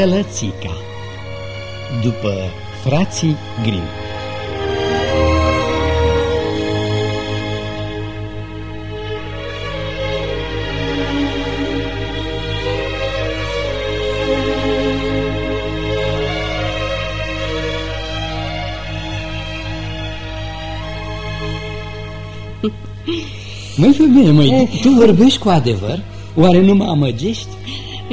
Sălățica După frații Grimm Măi, femeie, măi, tu vorbești cu adevăr? Oare nu mă amăgești?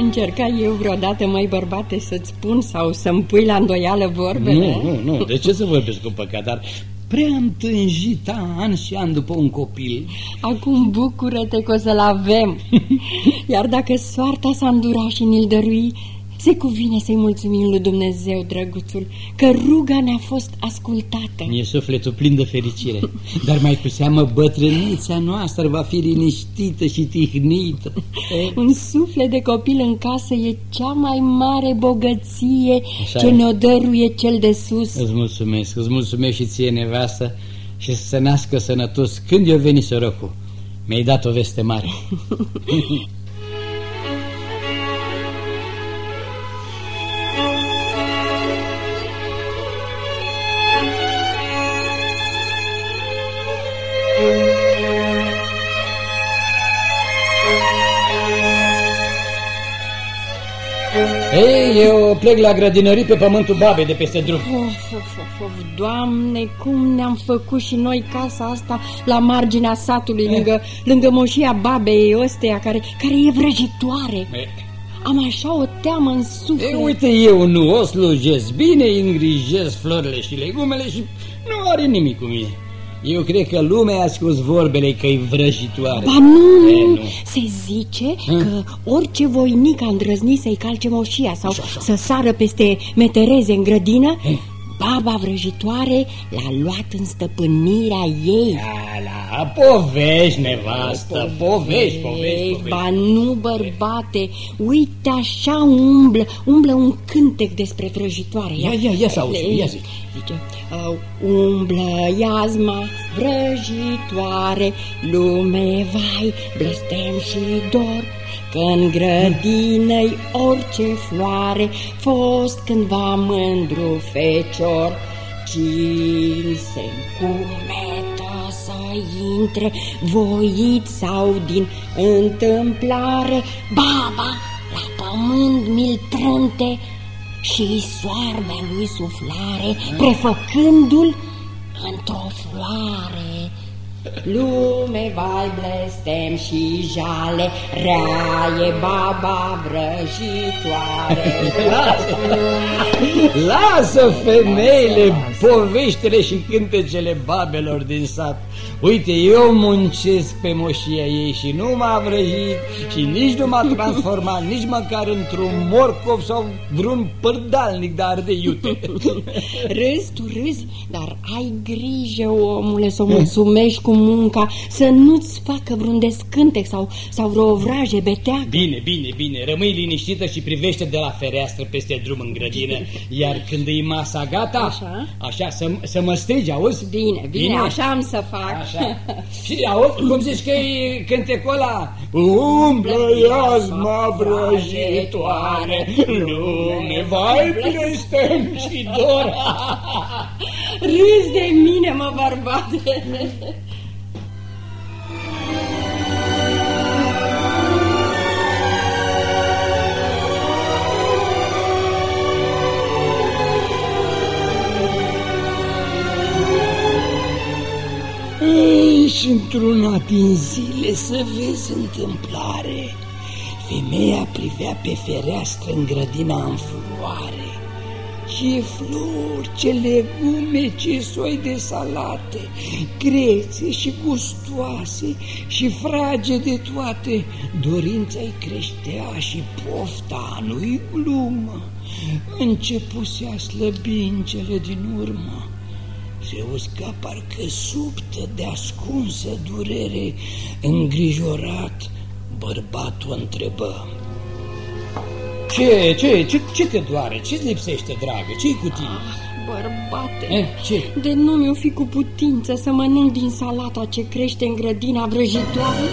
Încerca eu vreodată, mai bărbate, să-ți spun sau să-mi pui la îndoială vorbele? Nu, nu, nu, de ce să vorbesc cu păcat, dar prea am tânjit an și an după un copil. Acum bucură-te că o să-l avem. Iar dacă soarta s-a îndurat și ne-l dărui, se cuvine să-i mulțumim lui Dumnezeu, drăguțul, că ruga ne-a fost ascultată. E sufletul plin de fericire, dar mai cu seamă bătrânița noastră va fi liniștită și tihnită. Un suflet de copil în casă e cea mai mare bogăție Așa ce ne-o dăruie cel de sus. Îți mulțumesc, îți mulțumesc și ție, nevastă, și să se nască sănătos când eu veni sărăcul. Mi-ai dat o veste mare. plec la grădinării pe pământul babei de peste drum. Of, of, of, of, doamne, cum ne-am făcut și noi casa asta la marginea satului, eh. lângă, lângă moșia babei ăsteia, care, care e vrăjitoare. Eh. Am așa o teamă în suflet. Ei, uite, eu nu o slujesc bine, îngrijesc florile și legumele și nu are nimic cu mine. Eu cred că lumea a scos vorbele că-i vrăjitoare. Ba nu, e, nu, se zice ha? că orice voinic a îndrăznit să-i calce moșia sau așa, așa. să sară peste metereze în grădină, e? baba vrăjitoare l-a luat în stăpânirea ei. La, la, povești, nevastă, povești, povești, Ba nu, bărbate, uite așa umblă, umblă un cântec despre vrăjitoare. Ia, ia, ia să auzi, ia zi. Zice, uh, umblă iazma vrăjitoare, lume, vai, blestem și dor, că-n grădină orice floare, fost cândva mândru fecior, cine se încumetă să intre, voit sau din întâmplare, baba la pământ mi-l trânte și soarbe lui suflare, prefăcându-l într-o floare. Lume, vai, blestem și jale, rea e baba vrăjitoare. Lasă femeile, poveștile și cântecele babelor din sat. Uite, eu muncesc pe moșia ei și nu m-a vrăjit și nici nu m-a transformat nici măcar într-un morcov sau vreun părdalnic de ardei iute. Râzi, tu râzi, dar ai grijă, omule, să o mulțumești cu munca, să nu-ți facă vreun descântec sau, sau vreo vraje beteacă. Bine, bine, bine, rămâi liniștită și privește de la fereastră peste drum în grădină, iar când e masa gata, așa, așa să, să mă strigi, auzi? Bine, bine, bine, așa am să fac. Așa. și auzi, cum zici că e cântecul ăla? Umblă iazma vrăjitoare, lume, vai, blestem și dor. Râzi de mine, mă, bărbate. Într-una din zile să vezi întâmplare. Femeia privea pe fereastră în grădina în floare. Ce flori, ce legume, ce soi de salate, grețe și gustoase și frage de toate. Dorința-i creștea și pofta nu-i glumă. Începuse a slăbi în cele din urmă se usca parcă subtă de ascunsă durere, îngrijorat, bărbatul întrebă. Ce, ce, ce, ce te doare? Ce-ți lipsește, dragă? Ce-i cu tine? Ah, bărbate, eh, ce? de nu mi-o fi cu putință să mănânc din salata ce crește în grădina vrăjitoare.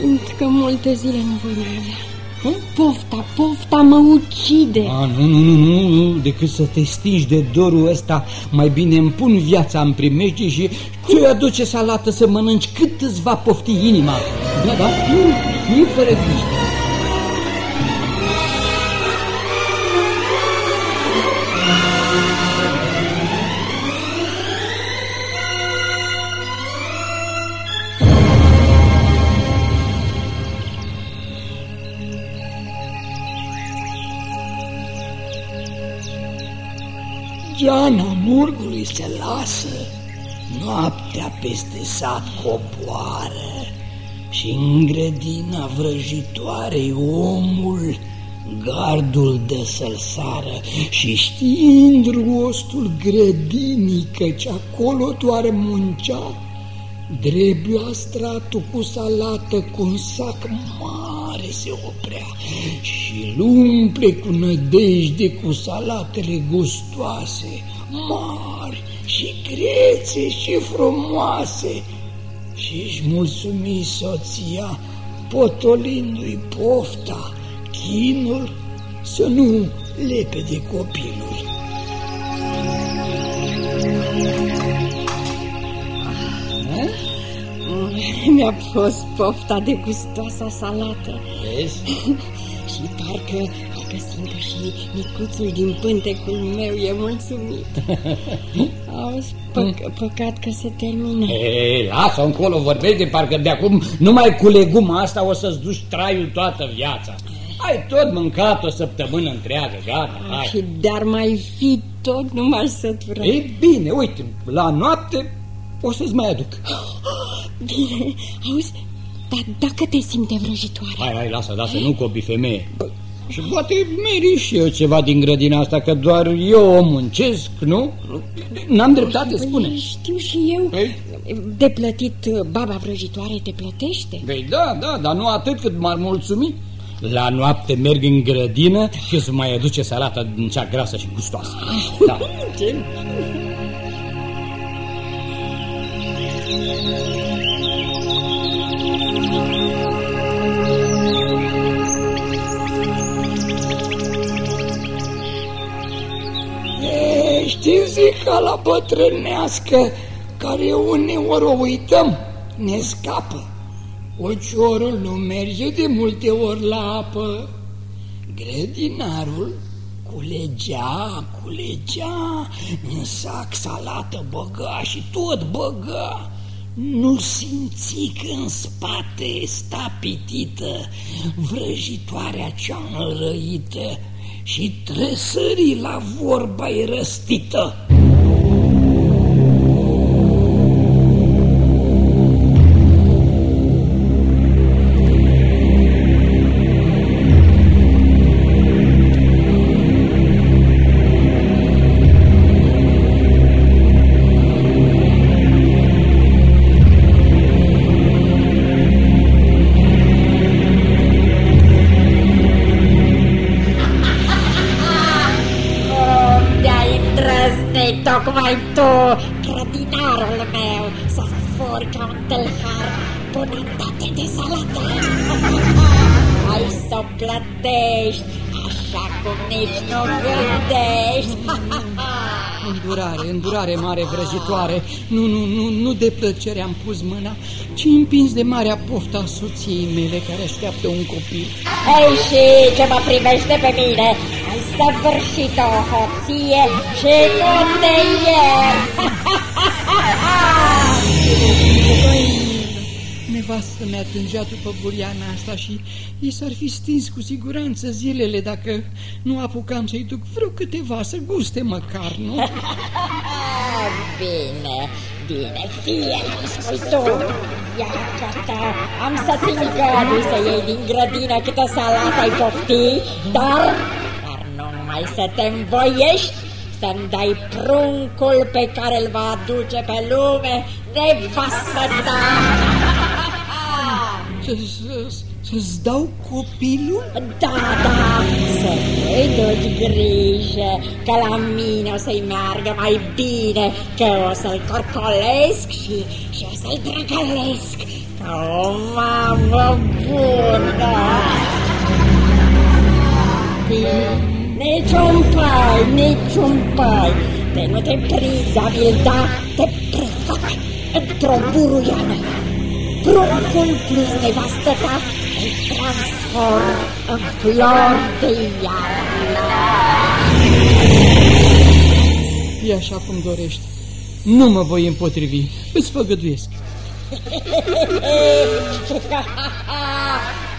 Simt că multe zile nu voi mai avea. Pofta, pofta mă ucide. A, nu, nu, nu, nu, nu, decât să te stingi de dorul ăsta, mai bine îmi pun viața în primejdie și ți-o aduce salată să mănânci cât îți va pofti inima. Da, da, nu, nu fără grijă. Murgului se lasă, noaptea peste sat coboară și în grădina vrăjitoarei omul gardul de să-l sară. Și știind rostul grădinii căci acolo doar muncea, drept la stratul cu salată cu un sac mare se oprea și îl umple cu nădejde cu salatele gustoase, mari și crețe și frumoase și își mulțumi soția potolindu-i pofta, chinul să nu lepe de copilul. Mi-a fost pofta de gustoasa salată. Vezi? și parcă, parcă simt că și micuțul din pântecul meu e mulțumit. Auzi, pă păcat că se termină. Ei, lasă încolo, vorbești de parcă de acum numai cu leguma asta o să-ți duci traiul toată viața. Ai tot mâncat o săptămână întreagă, gata, Ah, hai. Și dar mai fi tot, nu m-aș sătura. Ei bine, uite, la noapte o să-ți mai aduc. Bine, auzi, dar dacă te simte vrăjitoare? Hai, hai, lasă, lasă, nu copii femeie. Și poate meri și eu ceva din grădina asta, că doar eu o muncesc, nu? N-am dreptate, spune. Păi, știu și eu. Ei? De plătit, baba vrăjitoare te plătește? Păi da, da, dar nu atât cât m-ar mulțumi. La noapte merg în grădină și să mai aduce salata din cea grasă și gustoasă. Da. Ce? E, știi zica la bătrânească care uneori o uităm, ne scapă. Ociorul nu merge de multe ori la apă. Grădinarul culegea, culegea, în sac salată băga și tot băga. Nu simți că în spate sta pitită vrăjitoarea cea înrăită și tresări la vorba i răstită. Mare vrăjitoare. Nu, nu, nu, nu de plăcere am pus mâna Ci împins de marea pofta a soției mele Care așteaptă un copil. Ei, și ce mă privește pe mine, ai săvârșit o hoție și nu te ieri. Nevastă mea tângea după buriana asta și i s-ar fi stins cu siguranță zilele dacă nu apucam să-i duc vreo câteva să guste măcar, nu? Ah, bine, bine, fie cum spui tu. Ia ta, am să-ți îngădui să iei din grădină câtă salată ai pofti, dar, dar nu numai să te învoiești, să-mi dai pruncul pe care îl va aduce pe lume nevastă ta. Să, să, să-ți dau copilul? Da, da, să nu-i duci grijă Că la mine o să-i meargă mai bine Că o să-l corcolesc și, și o să-l drăgălesc Ca o mamă bună copii, niciun pai, niciun pai. De nu te prizi, da, te prefac într-o buruiană. Pruncul plus nevastă ta îl transform în flor de iarnă. E așa cum dorești. Nu mă voi împotrivi, îți făgăduiesc.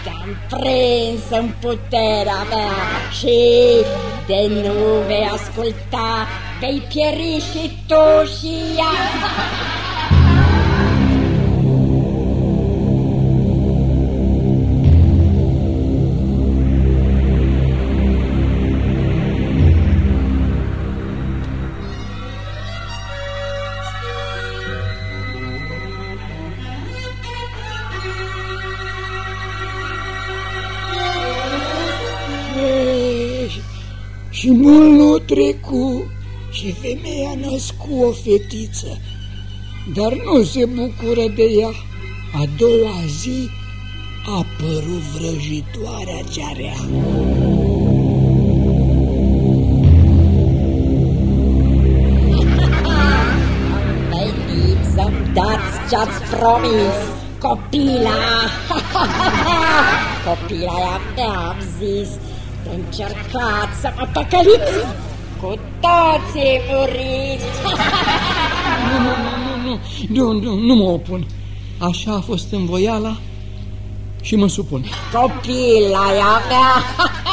Te-am prins în puterea mea și de nu vei asculta, vei pieri și tu și ea. Și mult nu trecu și femeia născu o fetiță, dar nu se bucură de ea. A doua zi a apărut vrăjitoarea cea rea. Veniți să-mi dați ce-ați promis, copila! copila aia mea, am zis, Încercați să mă păcăliți! Cu toții muriți! nu, nu, nu, nu, nu, nu, nu mă opun. Așa a fost în voiala și mă supun. Copila aia mea!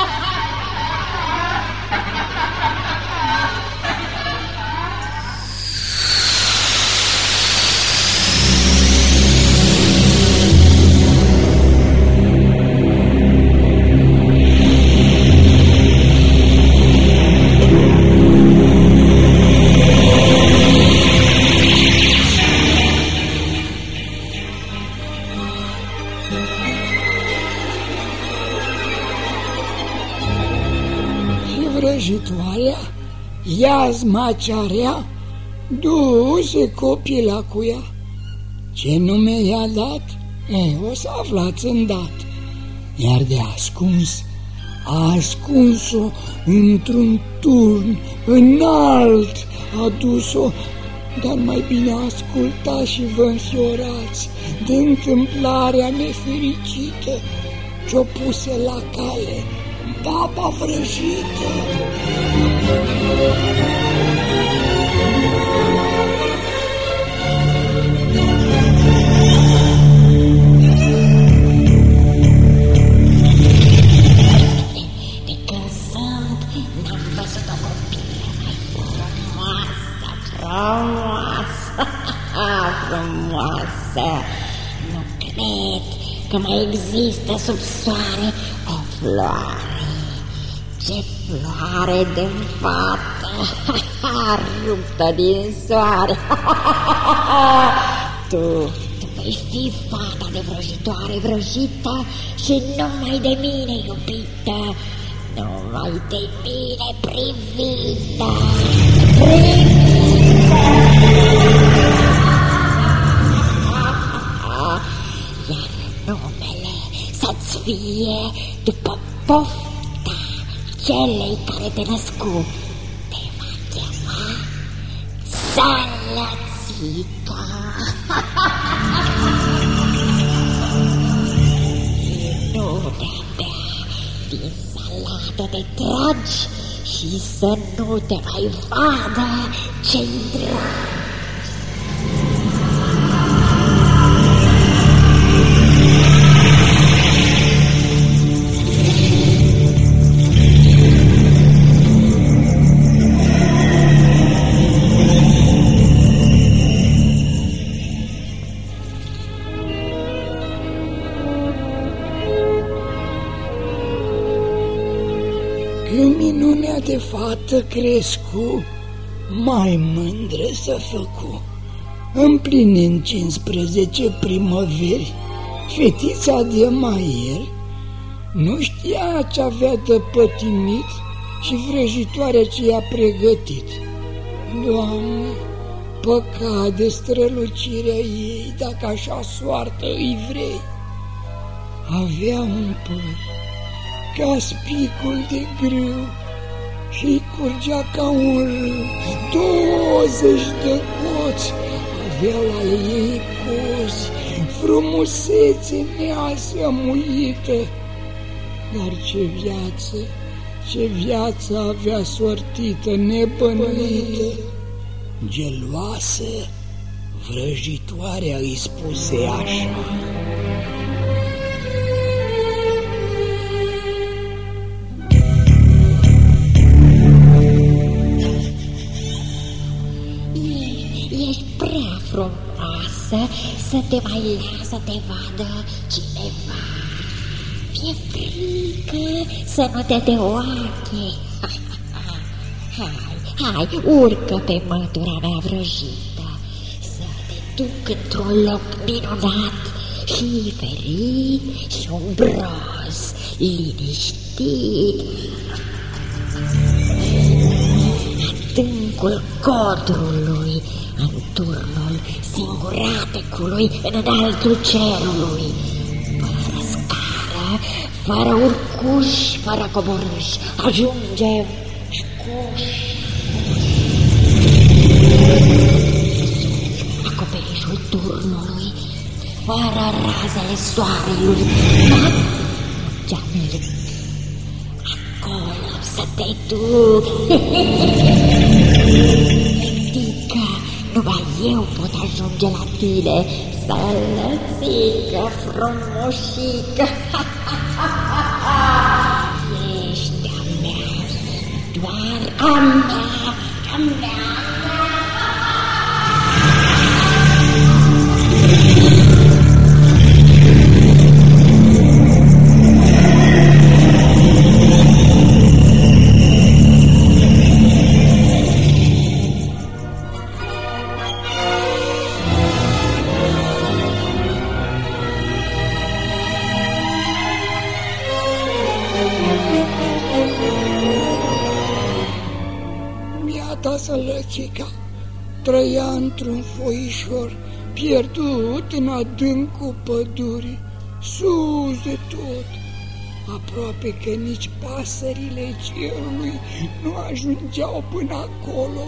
Vrăjitoarea, iazma cea rea, du-se copila cu ea. Ce nume i-a dat? E, o să aflați îndată. Iar de ascuns, a ascuns-o într-un turn înalt, a dus-o, dar mai bine ascultați și vă înfiorați de întâmplarea nefericită ce-o puse la cale baba vrăjită. frumoasă. Nu cred că mai există sub soare o floare ce floare de fată, ruptă din soare. tu, tu vei fi fata de vrăjitoare vrăjită și numai de mine iubită, numai de mine privită, privită. Iar numele să-ți fie după poftă celei care te născu te va chema Salățica. nu de-abia din salată te tragi și să nu te mai vadă cei dragi. De fată crescu, mai mândră să făcu. Împlinind 15 primăveri, fetița de maier nu știa ce avea de pătimit și vrăjitoarea ce i-a pregătit. Doamne, păcat de strălucirea ei, dacă așa soartă îi vrei. Avea un păr ca spicul de grâu și curgea ca un râu. Douăzeci de coți aveau ale ei cozi, frumusețe neasămuită. Dar ce viață, ce viață avea sortită, nebănuită. Geloasă, vrăjitoarea îi spuse așa. Să te mai lasă te vadă cineva. Fie frică să nu te de oache. Hai, hai, urcă pe mătura mea vrăjită Să te duc într-un loc minunat Și ferit și umbros, liniștit Adâncul codrului în turnul singuratecului în înaltul cerului, fără scară, fără urcuș, fără coborâș, ajunge scuș. Acoperișul turnului, fără razele soarelui, noaptea merg. Acolo să te duc. Numai eu pot ajunge la tine, sălățică, frumușică. Ești a mea, doar a mea, a mea. Trăia într-un foișor pierdut în adâncul pădurii, sus de tot, aproape că nici pasările cerului nu ajungeau până acolo,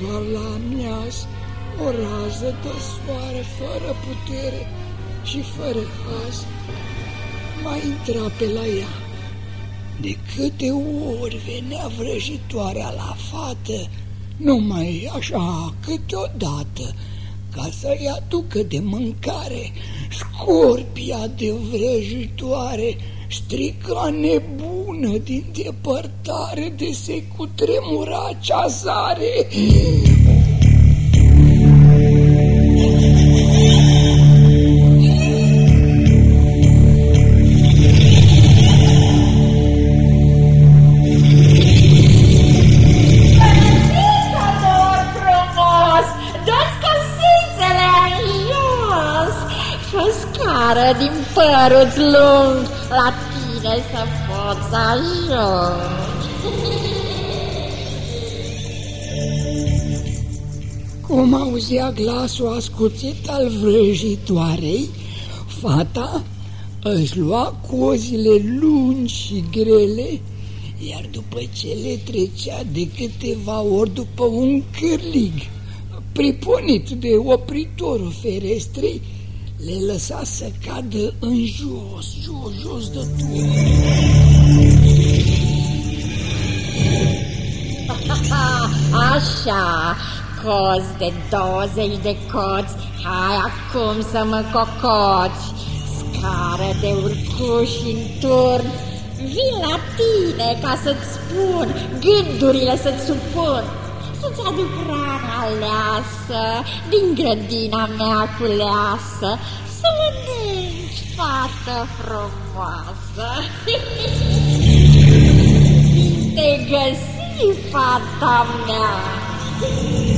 doar la amiaz o rază de soare fără putere și fără haz mai intra pe la ea. De câte ori venea vrăjitoarea la fată, numai așa câteodată, ca să-i aducă de mâncare, scorpia de vrăjitoare strica nebună din depărtare de se cutremura ceasare. Din părul lung, la tine să pot să ajung. Cum auzea glasul ascuțit al vrăjitoarei, fata își lua cozile lungi și grele, iar după ce le trecea de câteva ori după un cârlig, priponit de opritorul ferestrei, le lăsa să cadă în jos, jos, jos de tot. Așa, cozi de 20 de coți, hai acum să mă cocoți. Scară de urcuși în turn, vin la tine ca să-ți spun, gândurile să-ți supun. Să-ți aduc rana aleasă din grădina mea culeasă, să mănânci, fată frumoasă. Te găsi, fata mea.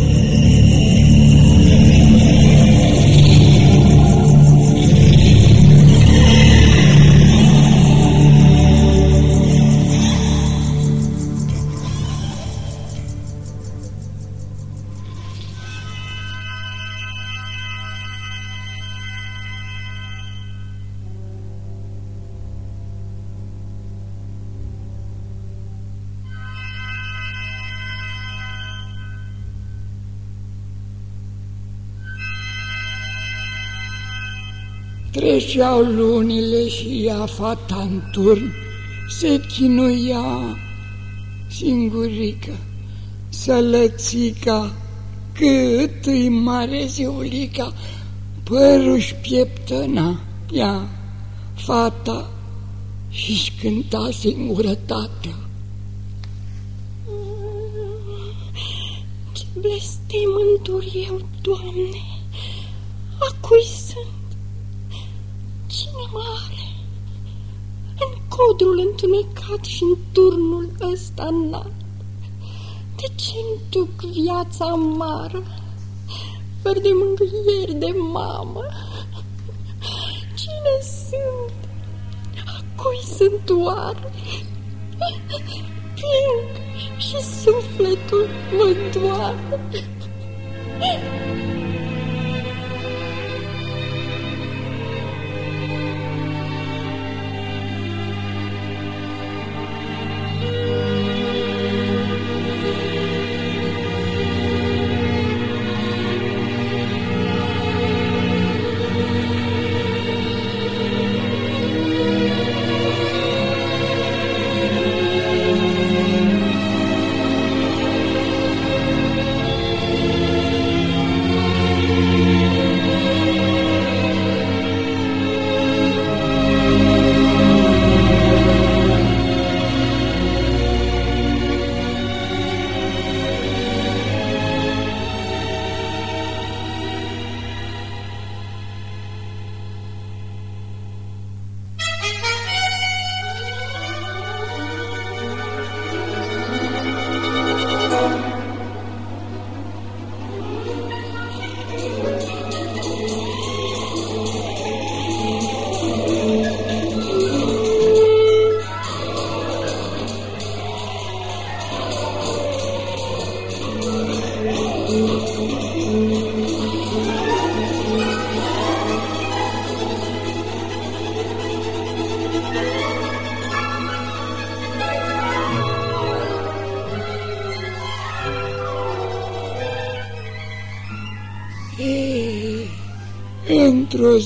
Treceau lunile și ea, fata în turn, se chinuia singurică, sălățica, cât îi mare ziulica, păruși pieptăna, ea, fata, și-și cânta singurătatea. Ce blestem îndur eu, Doamne, a cui sunt? Cine mă are? În codrul întunecat și în turnul ăsta înalt. De ce-mi duc viața amară, fără de mângâieri de mamă? Cine sunt? A cui sunt oare? Plâng și sufletul mă doare. Într-o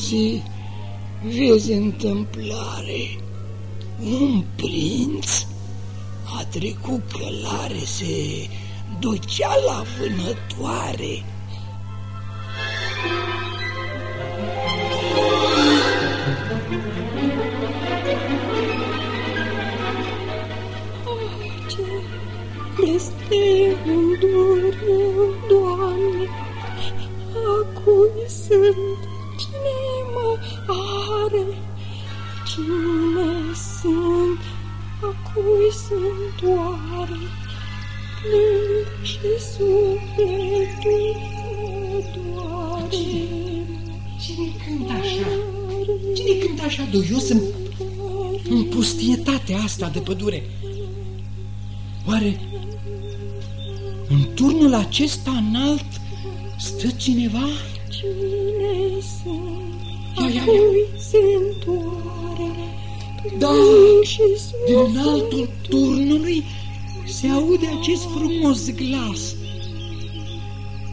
Cine cântă așa? Cine cântă așa duios în, în pustietatea asta de pădure? Oare în turnul acesta înalt stă cineva? Cine sunt? ia, ia, ia. se întoare. Da, din altul turnului se aude acest frumos glas.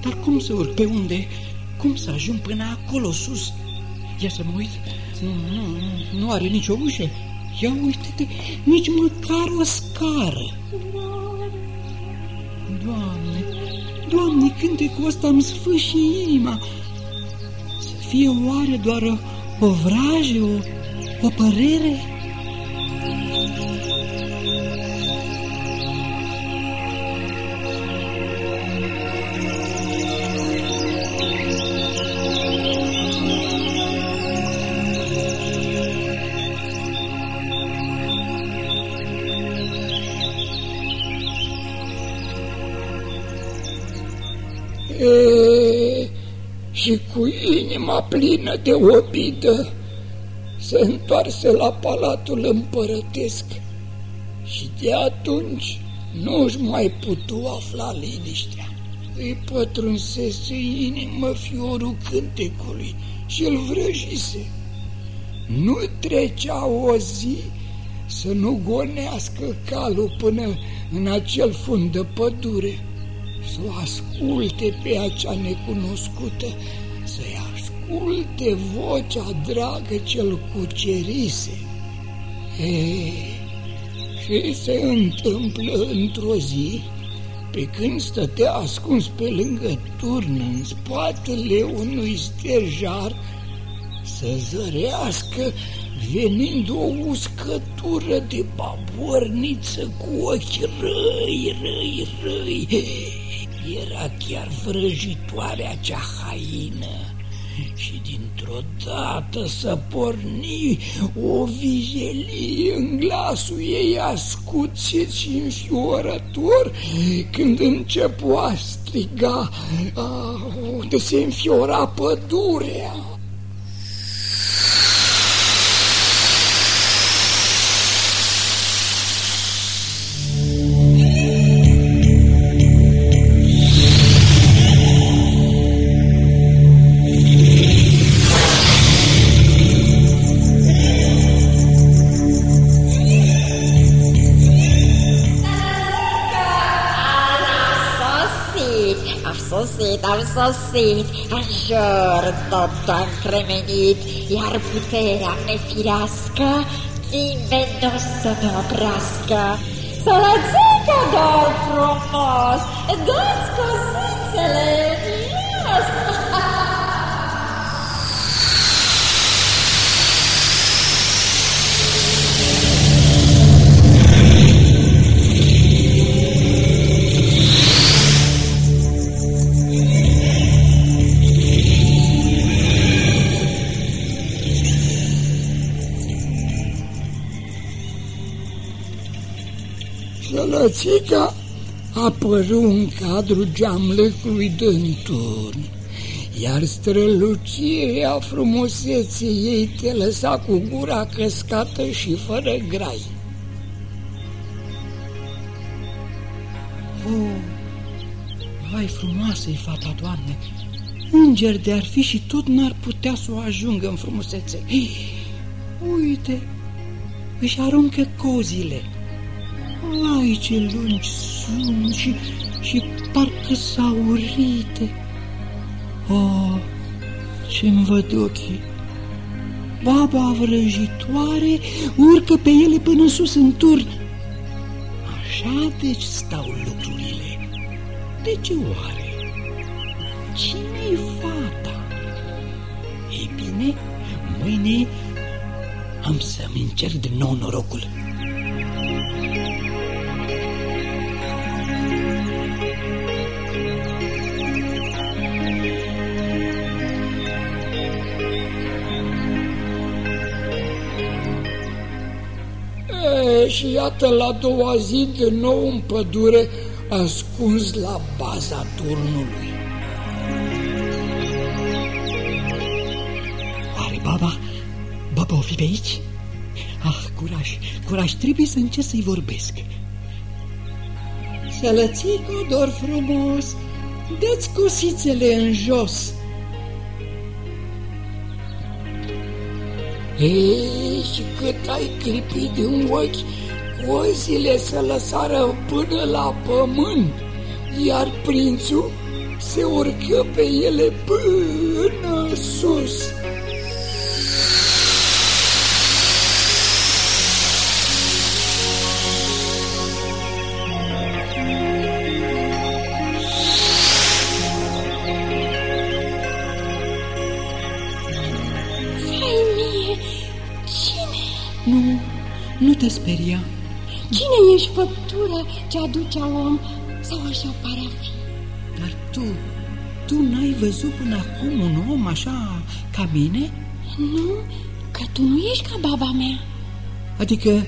Dar cum să urc? Pe unde? Cum să ajung până acolo sus? Ia să mă uit. Nu, nu, nu, nu are nicio ușă. Ia uite-te, nici măcar o scară. Doamne, Doamne, cântecul ăsta îmi sfâșie inima fie oare doar o, o vrajă, o, o părere? Inima plină de obidă se întoarse la palatul împărătesc și de atunci nu își mai putu afla liniștea. Îi pătrunsese inimă fiorul cântecului și îl vrăjise. Nu trecea o zi să nu gonească calul până în acel fund de pădure să o asculte pe acea necunoscută, să-i asculte asculte vocea dragă ce-l cucerise. E, și se întâmplă într-o zi, pe când stătea ascuns pe lângă turn în spatele unui sterjar, să zărească venind o uscătură de baborniță cu ochi răi, răi, răi. Era chiar vrăjitoarea cea haină și dintr-o dată să porni o vijelie în glasul ei ascuțit și înfiorător când începu a striga unde se înfiora pădurea. Am sosit, în jur totul am cremenit, iar puterea nefirească nimeni nu o să ne oprească. Sălățică, dor frumos, dă-ți cosițele mios! Sălățica apăru în cadrul geamlăcului de turn, iar strălucirea frumuseții ei te lăsa cu gura căscată și fără grai. Oh, vai frumoasă e fata, Doamne! Înger de-ar fi și tot n-ar putea să o ajungă în frumusețe. Uite, își aruncă cozile ai, ce lungi sunt și, și parcă saurite. Oh, ce-mi văd ochii! Baba vrăjitoare urcă pe ele până sus în turn. Așa deci stau lucrurile. De ce oare? Cine-i fata? Ei bine, mâine am să-mi încerc din nou norocul. Și iată la doua zi de nou în pădure, ascuns la baza turnului. Are baba? Baba o fi pe aici? Ah, curaj, curaj, trebuie să încerc să-i vorbesc. Sălățico, dor frumos, dă-ți cosițele în jos. Ei, și cât ai clipit din ochi, cozile se lăsară până la pământ, iar prințul se urcă pe ele până sus. te speria. Cine ești făptură ce aduce om sau așa pare a fi? Dar tu, tu n-ai văzut până acum un om așa ca mine? Nu, că tu nu ești ca baba mea. Adică,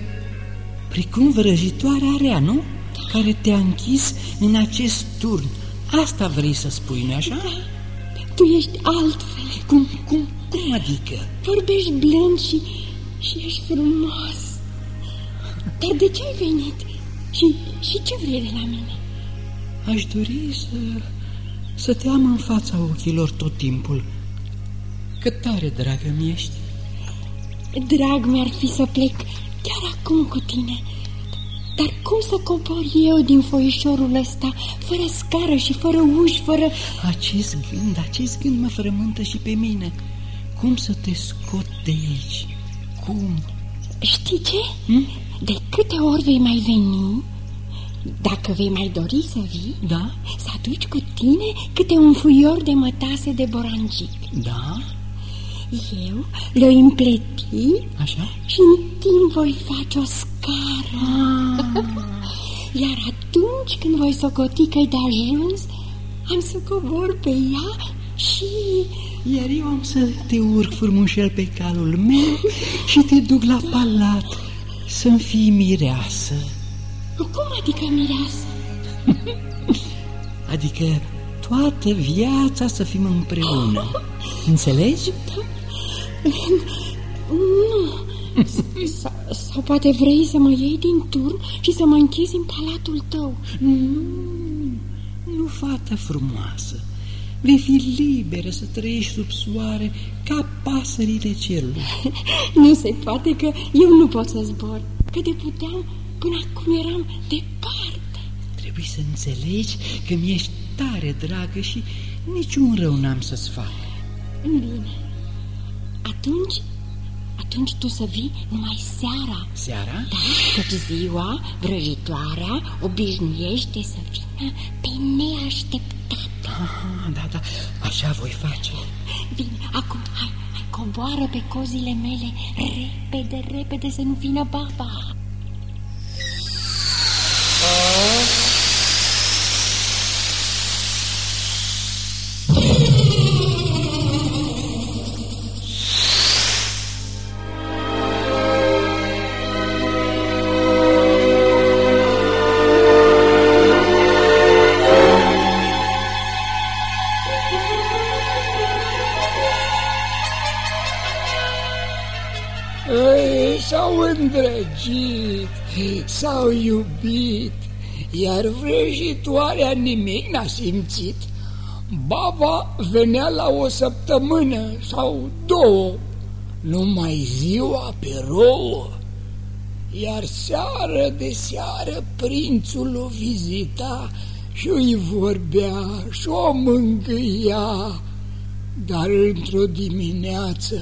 precum vrăjitoarea rea, nu? Da. Care te-a închis în acest turn. Asta vrei să spui, nu așa? Da. Tu ești altfel. Cum, cum, cum adică? Vorbești blând și, și ești frumos. Dar de ce ai venit? Și, și ce vrei de la mine? Aș dori să, să te am în fața ochilor tot timpul. Cât tare dragă mi ești. Drag mi-ar fi să plec chiar acum cu tine. Dar cum să cobor eu din foișorul ăsta, fără scară și fără uși, fără... Acest gând, acest gând mă frământă și pe mine. Cum să te scot de aici? Cum? Știi ce? Hm? De câte ori vei mai veni, dacă vei mai dori să vii, da? să aduci cu tine câte un fuior de mătase de borangic. Da? Eu le-o împleti Așa? și în timp voi face o scară. Ah. Iar atunci când voi socoti că de ajuns, am să cobor pe ea și... Iar eu am să te urc frumușel pe calul meu și te duc la palat să-mi fii mireasă. Cum adică mireasă? adică toată viața să fim împreună. Înțelegi? Nu. Sau, sau poate vrei să mă iei din turn și să mă închizi în palatul tău. Nu, nu, fata frumoasă. Vei fi liberă să trăiești sub soare ca pasările cerului. Nu se poate că eu nu pot să zbor. Că de puteam, până acum eram departe. Trebuie să înțelegi că mi-ești tare dragă și niciun rău n-am să-ți fac. Bine. Atunci, atunci tu să vii numai seara. Seara? Da, căci ziua, vrăjitoarea, obișnuiește să vină pe neașteptat. Aha, da, da, așa voi face. Bine, acum, hai, hai, coboară pe cozile mele, repede, repede să nu vină baba. Iar vrăjitoarea nimic n-a simțit. Baba venea la o săptămână sau două, numai ziua pe rouă, iar seară de seară prințul o vizita și îi vorbea și o mângâia, dar într-o dimineață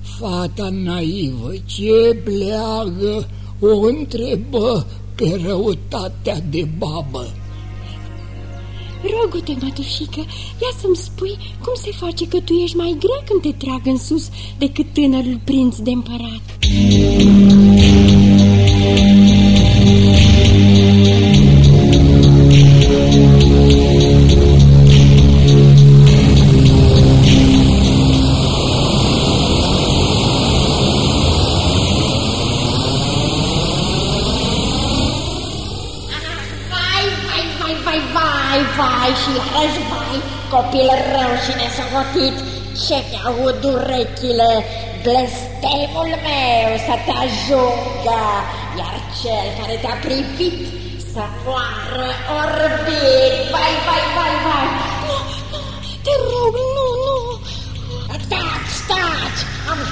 fata naivă ce bleagă o întrebă pe răutatea de babă. Rogu-te, mătușică, ia să-mi spui cum se face că tu ești mai grea când te trag în sus decât tânărul prinț de împărat. Copil rău și nesocotit, ce mi-aud urechile, blestemul meu să te ajungă, iar cel care te-a privit să moară orbit. Vai, vai, vai, vai! Nu, nu, te rog, nu,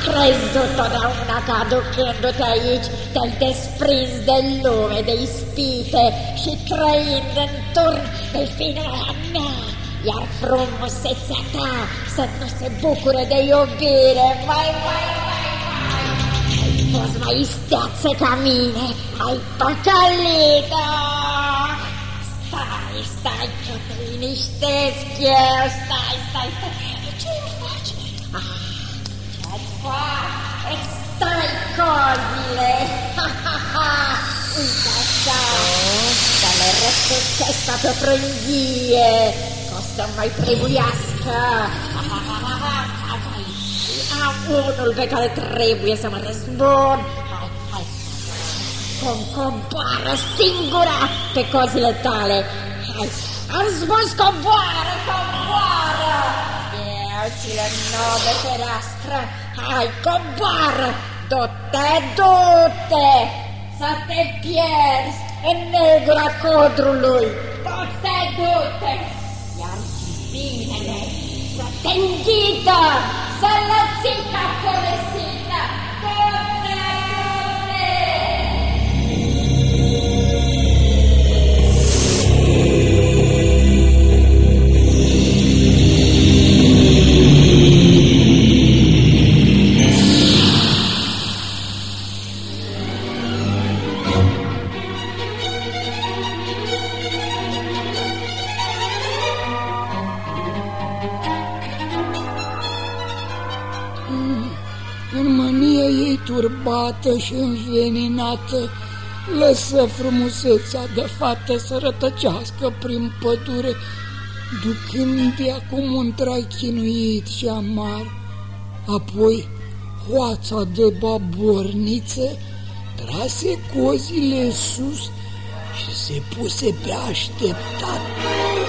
crezut totdeauna că aducându-te aici te-ai desprins de lume, de ispite și trăind în turn de ființa mea iar frumusețea ta să nu se bucure de iubire. Vai, vai, vai, vai! Ai fost mai isteață ca mine, ai păcălită! Stai, stai, că te liniștesc eu, stai, stai, stai! Ce-mi faci? Ah, ce-ți fac? Îți stai cozile! Ha, ha, ha! Uite așa, să le răsucesc pe frânghie, să mai trebuiască. Am unul pe care trebuie să mă răzbun. Hai, hai. Com coboară singura pe cozile tale. Hai, am spus coboară, coboară. Eu ți le de fereastră. Hai, coboară. Du-te, du-te. Să te pierzi în negura codrului. Du-te, du-te binele să te înghidă, să lățica părăsită, turbată și înveninată, lăsă frumusețea de fată să rătăcească prin pădure, ducând-i acum un trai chinuit și amar. Apoi, hoața de baborniță trase cozile sus și se puse pe așteptat,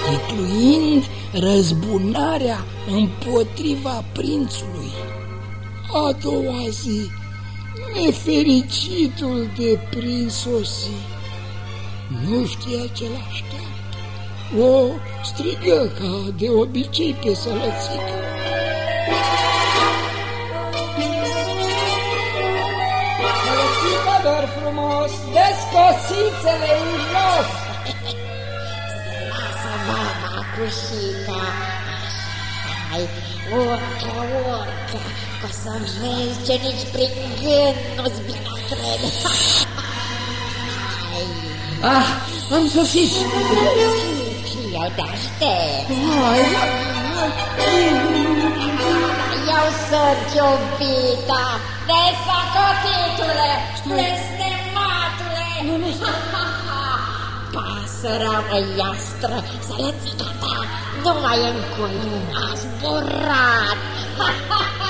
titluind răzbunarea împotriva prințului. A doua zi, nefericitul de prinț sosi, nu știa ce-l așteaptă. O strigă ca de obicei pe sălățică. Sălățică, dar frumos, descosițele în jos! Lasă mama cu șica, Hai, urcă, urcă, că o să vezi ce nici prin gând nu-ți vine a crede. Hai, Ah, am sosit! și eu te aștept. Hai, Eu sunt iubita, desacotitule, blestematule. Pasărea măiastră, sălățica ta, nu mai e în cui, a zburat. nu, nu, nu.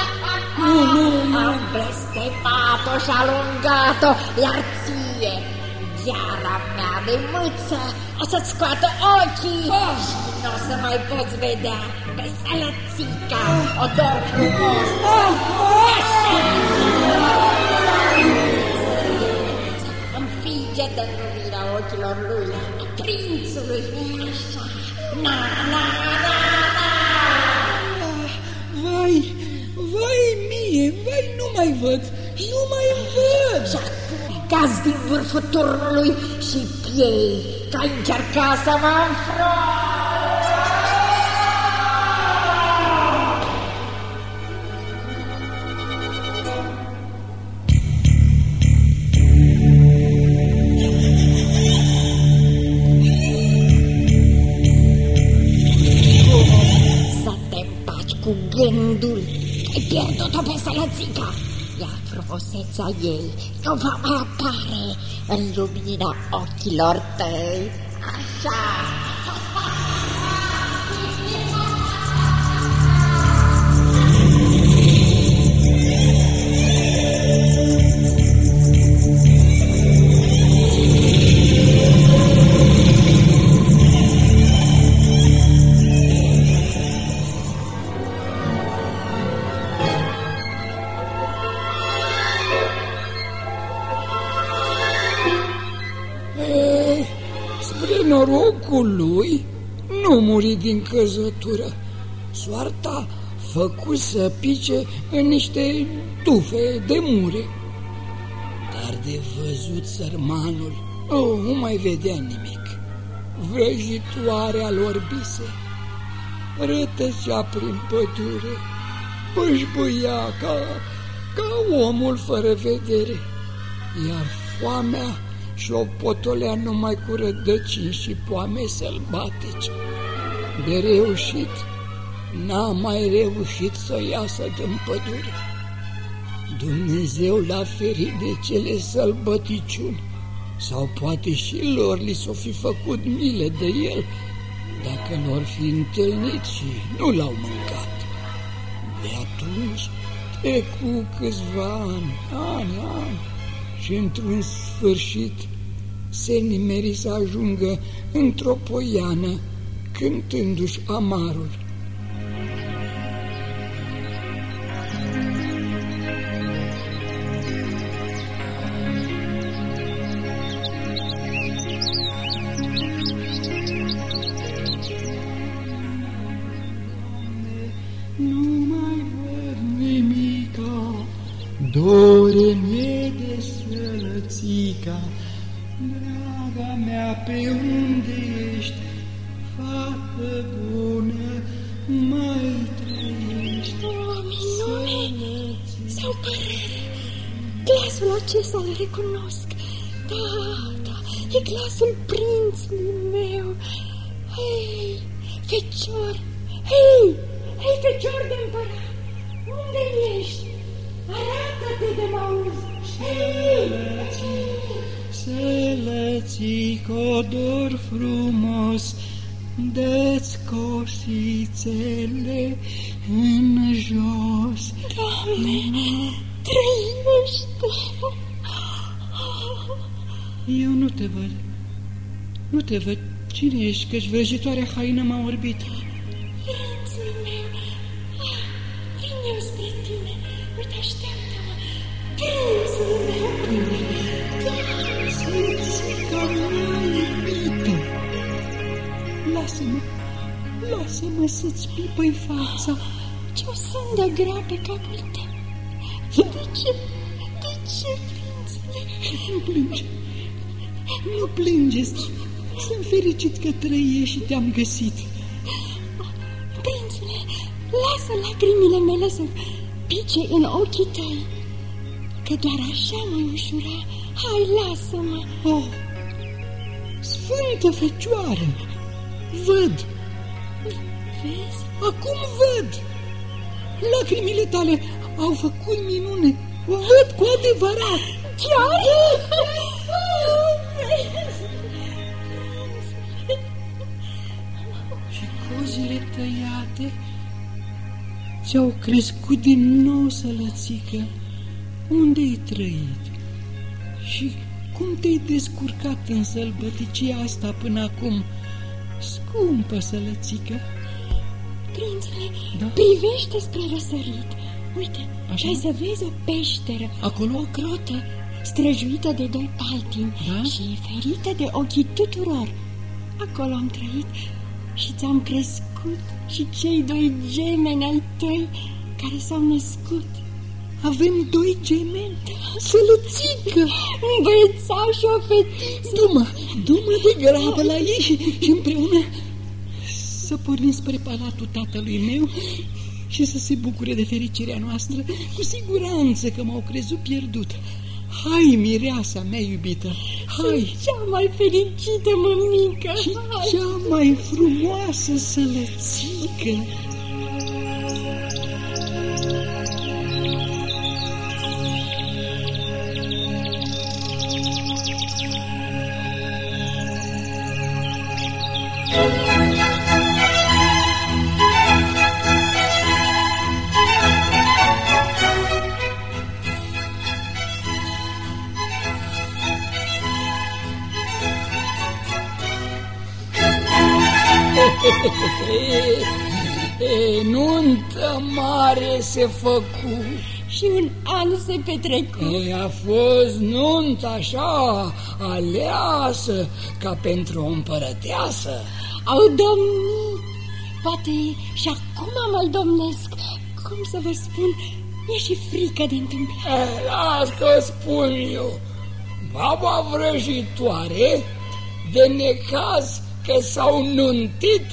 Am blestemat-o și alungat-o, iar ție, gheara mea de mâță, o să-ți scoată ochii și nu o să mai poți vedea pe sălățica, o dor frumos. Înfige de lumirea ochilor lui, a prințului, așa, na, na, na, mai văd, nu mai văd. Și acum caz din vârful turnului și piei, că ai încercat să mă înfrunți. Să te împaci cu gândul că ai pierdut-o pe sălățica, iar frumusețea ei nu va mai apare în lumina ochilor tăi. Așa! Căzătură. Soarta făcu să pice în niște tufe de mure. Dar de văzut sărmanul, oh, nu mai vedea nimic. Vrăjitoarea lor bise rătăcea prin pădure, bâșbâia ca, ca omul fără vedere, iar foamea și o potolea numai cu rădăcini și poame sălbatice. De reușit, n-a mai reușit să iasă din pădure. Dumnezeu l-a ferit de cele sălbăticiuni, sau poate și lor li s-o fi făcut milă de el, dacă l-or fi întâlnit și nu l-au mâncat. De atunci trecu câțiva ani, ani, ani, și într-un sfârșit se nimeri să ajungă într-o poiană, que entendes amaros. este o părere. Glasul acesta îl recunosc. Da, da, e glasul prințului meu. Hei, fecior, hei, hei, fecior de împărat, unde ești? Arată-te de mă auzi. Hei, Sălății, codor frumos, dă-ți cosițele în jos. Doamne, trăiește! Eu nu te văd. Nu te văd. Cine ești? Căci vrăjitoarea haină m-a orbit. Prințul meu, vin eu spre tine. Uite, așteaptă-mă. Prințul meu. Sărțica mea iubită. Lasă-mă, lasă-mă să-ți pipăi fața. Ce o sândă grea pe capul tău. De ce? De ce, prințule? Nu plânge, nu plângeți. Sunt fericit că trăiești și te-am găsit. Prințule, lasă lacrimile mele să pice în ochii tăi, că doar așa mă ușura. Hai, lasă-mă. Oh, Sfântă Fecioară, văd, Vezi? acum văd. Lacrimile tale au făcut minune. Văd cu adevărat. Chiar? Și cozile tăiate ți-au crescut din nou, sălățică. Unde-ai trăit? Și cum te-ai descurcat în sălbăticia asta până acum? Scumpă sălățică. Prințule, Da? privește spre răsărit. Uite, Așa? ai să vezi o peșteră, Acolo? o grotă străjuită de doi paltini Da? și ferită de ochii tuturor. Acolo am trăit și ți-am crescut și cei doi gemeni ai tăi care s-au născut. Avem doi gemeni. Sălățică! Un băiețaș și o fetiță. Du-mă, du-mă de grabă la ei și, și împreună să pornim spre palatul tatălui meu și să se bucure de fericirea noastră, cu siguranță că m-au crezut pierdut. Hai, mireasa mea iubită, hai! Cea mai fericită mămică. Și Hai. cea mai frumoasă sălățică. nuntă mare se făcu. Și un an se petrecu. E, a fost nuntă așa, aleasă, ca pentru o împărăteasă. Au domnit. Poate și acum mai domnesc. Cum să vă spun, e și frică de întâmplare. E, las că spun eu. Baba vrăjitoare, de necaz că s-au nuntit,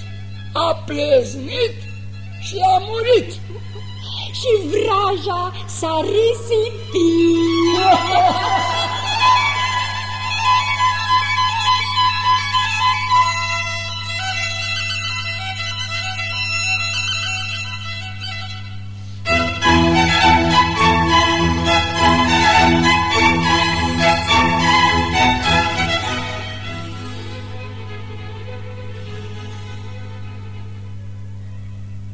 a pleznit și a murit. Și vraja s-a risipit.